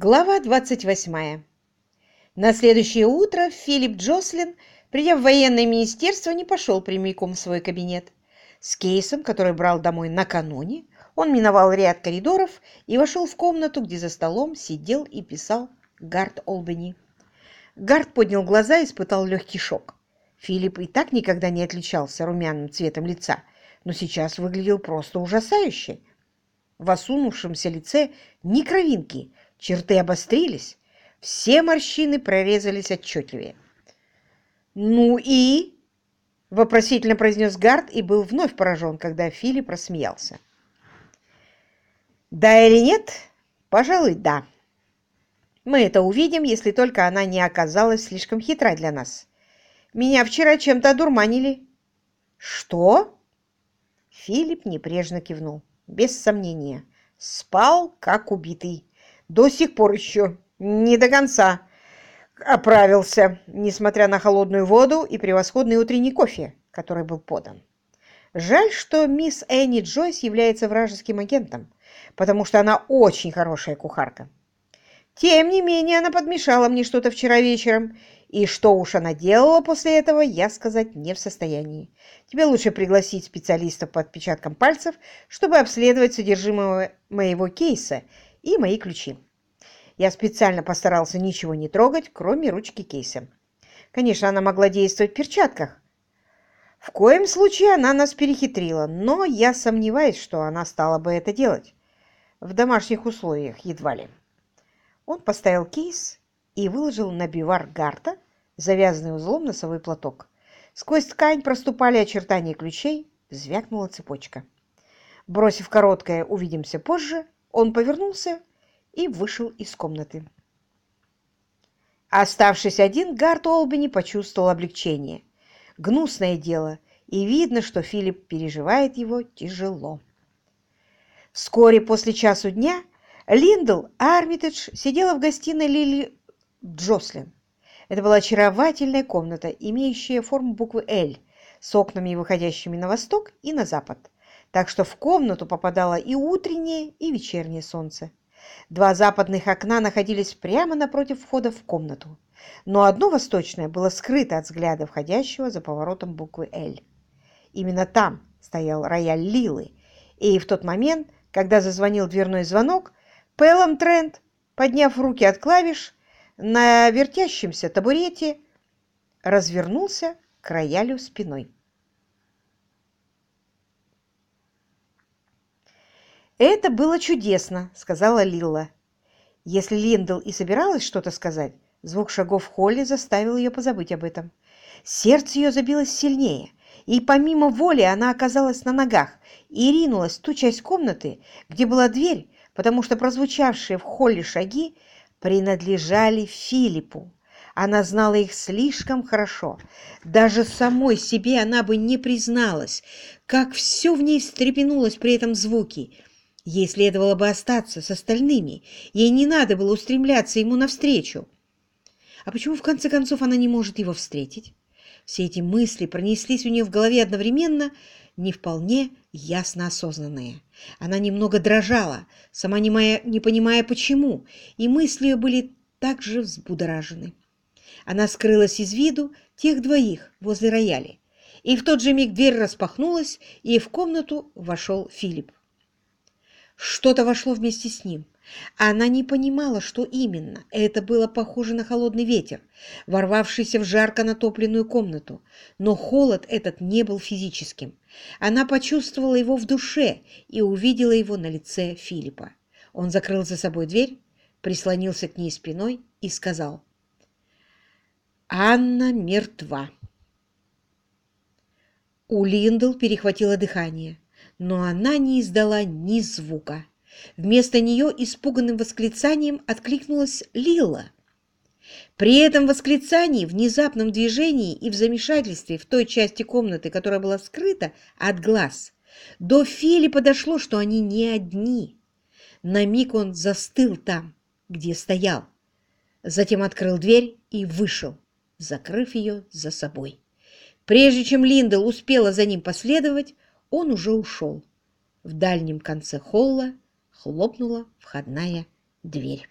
Глава 28. На следующее утро Филипп Джослин, придя в военное министерство, не пошел прямиком в свой кабинет. С кейсом, который брал домой накануне, он миновал ряд коридоров и вошел в комнату, где за столом сидел и писал Гард Олбани. Гард поднял глаза и испытал легкий шок. Филипп и так никогда не отличался румяным цветом лица, но сейчас выглядел просто ужасающе. В осунувшемся лице ни кровинки, черты обострились, все морщины прорезались отчетливее. «Ну и?» — вопросительно произнес Гард и был вновь поражен, когда Филипп рассмеялся. «Да или нет? Пожалуй, да. Мы это увидим, если только она не оказалась слишком хитра для нас. Меня вчера чем-то одурманили». «Что?» Филипп небрежно кивнул. «Без сомнения. Спал, как убитый. До сих пор еще не до конца оправился, несмотря на холодную воду и превосходный утренний кофе, который был подан. Жаль, что мисс Энни Джойс является вражеским агентом, потому что она очень хорошая кухарка. Тем не менее, она подмешала мне что-то вчера вечером, и что уж она делала после этого, я сказать не в состоянии. Тебе лучше пригласить специалистов по отпечаткам пальцев, чтобы обследовать содержимое моего кейса и мои ключи. Я специально постарался ничего не трогать, кроме ручки кейса. Конечно, она могла действовать в перчатках. В коем случае она нас перехитрила, но я сомневаюсь, что она стала бы это делать. В домашних условиях едва ли. Он поставил кейс и выложил на бивар Гарта завязанный узлом носовой платок. Сквозь ткань проступали очертания ключей, звякнула цепочка. Бросив короткое «увидимся позже», он повернулся и вышел из комнаты. Оставшись один, Гарт Олбани почувствовал облегчение. Гнусное дело, и видно, что Филипп переживает его тяжело. Вскоре после часу дня Линдл Армитедж сидела в гостиной Лили Джослин. Это была очаровательная комната, имеющая форму буквы «Л», с окнами, выходящими на восток и на запад. Так что в комнату попадало и утреннее, и вечернее солнце. Два западных окна находились прямо напротив входа в комнату, но одно восточное было скрыто от взгляда входящего за поворотом буквы «Л». Именно там стоял рояль Лилы, и в тот момент, когда зазвонил дверной звонок, Пэллом Трент, подняв руки от клавиш, на вертящемся табурете развернулся к роялю спиной. «Это было чудесно», — сказала Лилла. Если Линдл и собиралась что-то сказать, звук шагов в холле заставил ее позабыть об этом. Сердце ее забилось сильнее, и помимо воли она оказалась на ногах и ринулась в ту часть комнаты, где была дверь, потому что прозвучавшие в холле шаги принадлежали Филиппу. Она знала их слишком хорошо. Даже самой себе она бы не призналась, как все в ней встрепенулось при этом звуке. Ей следовало бы остаться с остальными. Ей не надо было устремляться ему навстречу. А почему, в конце концов, она не может его встретить? Все эти мысли пронеслись у нее в голове одновременно, не вполне ясно осознанные. Она немного дрожала, сама не, моя, не понимая почему, и мысли ее были также взбудоражены. Она скрылась из виду тех двоих возле рояля, и в тот же миг дверь распахнулась, и в комнату вошел Филипп. Что-то вошло вместе с ним. Она не понимала, что именно. Это было похоже на холодный ветер, ворвавшийся в жарко натопленную комнату. Но холод этот не был физическим. Она почувствовала его в душе и увидела его на лице Филиппа. Он закрыл за собой дверь, прислонился к ней спиной и сказал «Анна мертва». У Линдл перехватило дыхание но она не издала ни звука. Вместо нее испуганным восклицанием откликнулась Лила. При этом восклицании, внезапном движении и в замешательстве в той части комнаты, которая была скрыта от глаз, до Филиппа дошло, что они не одни. На миг он застыл там, где стоял. Затем открыл дверь и вышел, закрыв ее за собой. Прежде чем Линдл успела за ним последовать, он уже ушел. В дальнем конце холла хлопнула входная дверь.